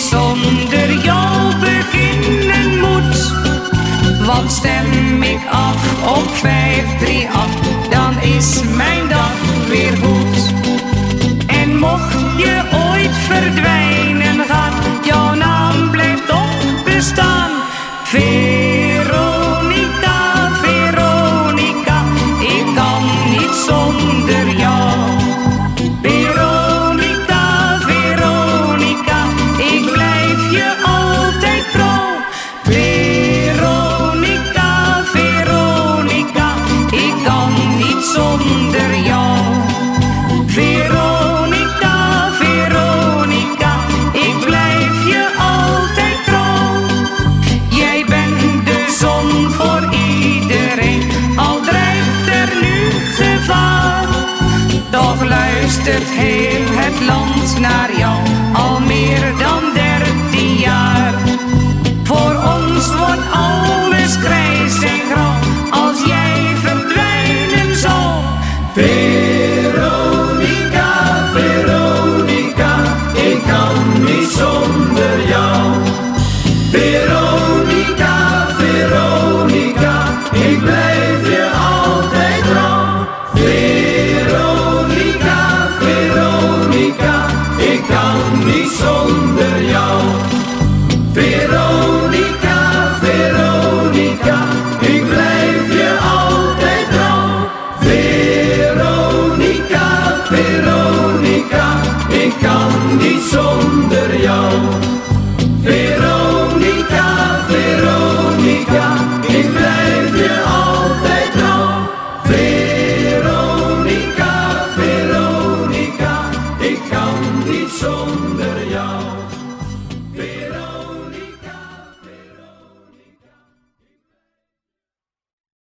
zonder jou beginnen moet. Want stem ik af op 538, dan is mijn dag weer goed. En mocht je ooit verdwijnen gaan, jouw naam blijft toch bestaan. Toch luistert heel het land naar jou, al meer dan niet zonder jou. Veronica, Veronica, ik blijf je altijd trouw. Veronica, Veronica, ik kan niet zonder